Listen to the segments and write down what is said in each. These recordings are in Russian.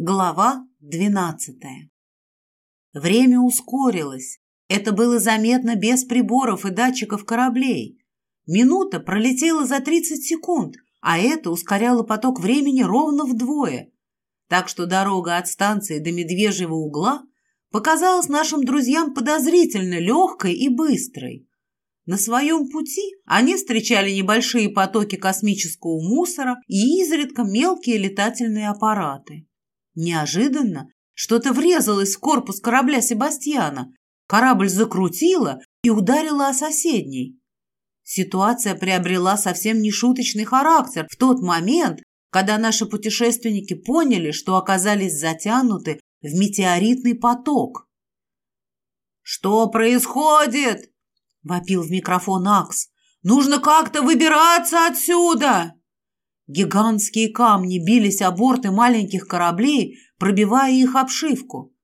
Глава двенадцатая. Время ускорилось. Это было заметно без приборов и датчиков кораблей. Минута пролетела за 30 секунд, а это ускоряло поток времени ровно вдвое. Так что дорога от станции до Медвежьего угла показалась нашим друзьям подозрительно легкой и быстрой. На своем пути они встречали небольшие потоки космического мусора и изредка мелкие летательные аппараты. Неожиданно что-то врезалось в корпус корабля Себастьяна. Корабль закрутило и ударило о соседний. Ситуация приобрела совсем нешуточный характер в тот момент, когда наши путешественники поняли, что оказались затянуты в метеоритный поток. «Что происходит?» – вопил в микрофон Акс. «Нужно как-то выбираться отсюда!» Гигантские камни бились о борты маленьких кораблей, пробивая их обшивку.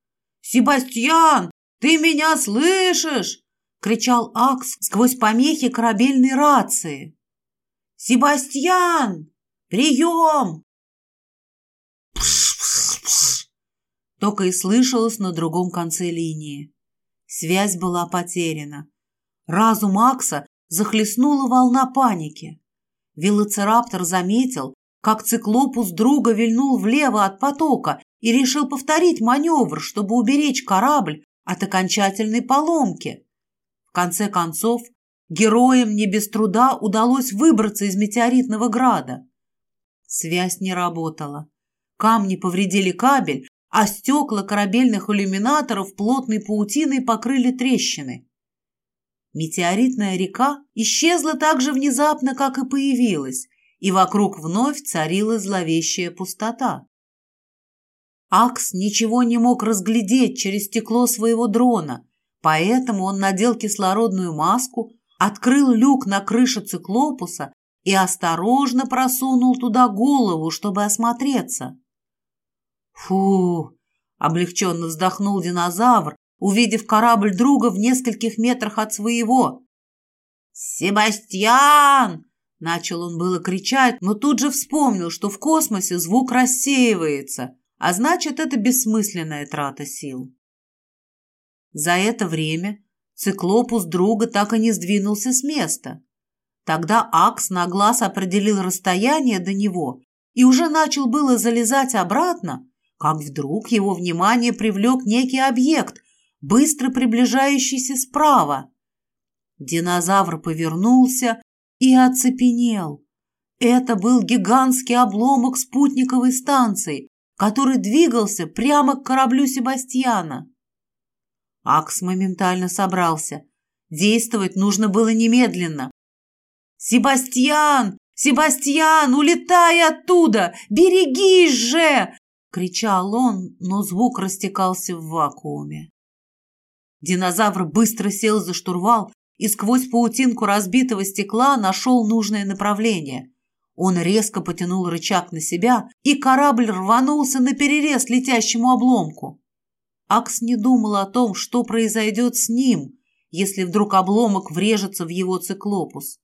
«Себастьян, ты меня слышишь?» — кричал Акс сквозь помехи корабельной рации. «Себастьян, прием!» Только и слышалось на другом конце линии. Связь была потеряна. Разум Акса захлестнула волна паники. Велоцираптор заметил, как циклопус друга вильнул влево от потока и решил повторить маневр, чтобы уберечь корабль от окончательной поломки. В конце концов, героям не без труда удалось выбраться из метеоритного града. Связь не работала. Камни повредили кабель, а стекла корабельных иллюминаторов плотной паутиной покрыли трещины. Метеоритная река исчезла так же внезапно, как и появилась, и вокруг вновь царила зловещая пустота. Акс ничего не мог разглядеть через стекло своего дрона, поэтому он надел кислородную маску, открыл люк на крыше циклопуса и осторожно просунул туда голову, чтобы осмотреться. «Фу!» — облегченно вздохнул динозавр, увидев корабль друга в нескольких метрах от своего. «Себастьян!» – начал он было кричать, но тут же вспомнил, что в космосе звук рассеивается, а значит, это бессмысленная трата сил. За это время циклопус друга так и не сдвинулся с места. Тогда Акс на глаз определил расстояние до него и уже начал было залезать обратно, как вдруг его внимание привлек некий объект, быстро приближающийся справа. Динозавр повернулся и оцепенел. Это был гигантский обломок спутниковой станции, который двигался прямо к кораблю Себастьяна. Акс моментально собрался. Действовать нужно было немедленно. «Себастьян! Себастьян, улетай оттуда! Берегись же!» — кричал он, но звук растекался в вакууме. Динозавр быстро сел за штурвал и сквозь паутинку разбитого стекла нашел нужное направление. Он резко потянул рычаг на себя, и корабль рванулся на перерез летящему обломку. Акс не думал о том, что произойдет с ним, если вдруг обломок врежется в его циклопус.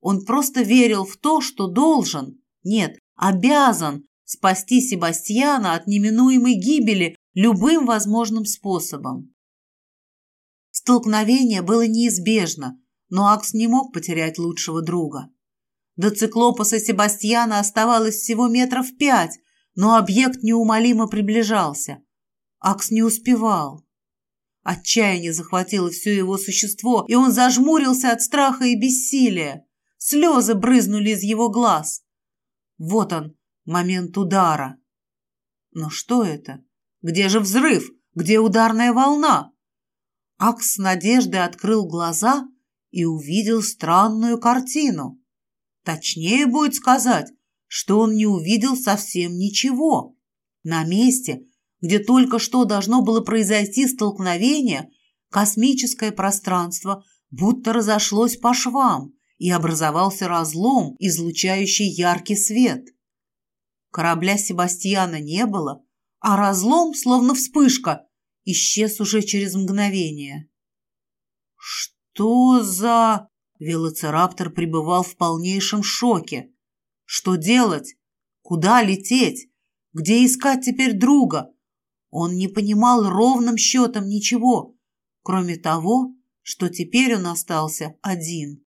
Он просто верил в то, что должен, нет, обязан спасти Себастьяна от неминуемой гибели любым возможным способом. Столкновение было неизбежно, но Акс не мог потерять лучшего друга. До циклопуса Себастьяна оставалось всего метров пять, но объект неумолимо приближался. Акс не успевал. Отчаяние захватило все его существо, и он зажмурился от страха и бессилия. Слезы брызнули из его глаз. Вот он, момент удара. Но что это? Где же взрыв? Где ударная волна? Акс с надеждой открыл глаза и увидел странную картину. Точнее будет сказать, что он не увидел совсем ничего. На месте, где только что должно было произойти столкновение, космическое пространство будто разошлось по швам и образовался разлом, излучающий яркий свет. Корабля Себастьяна не было, а разлом, словно вспышка, исчез уже через мгновение. «Что за...» Велоцираптор пребывал в полнейшем шоке. «Что делать? Куда лететь? Где искать теперь друга? Он не понимал ровным счетом ничего, кроме того, что теперь он остался один.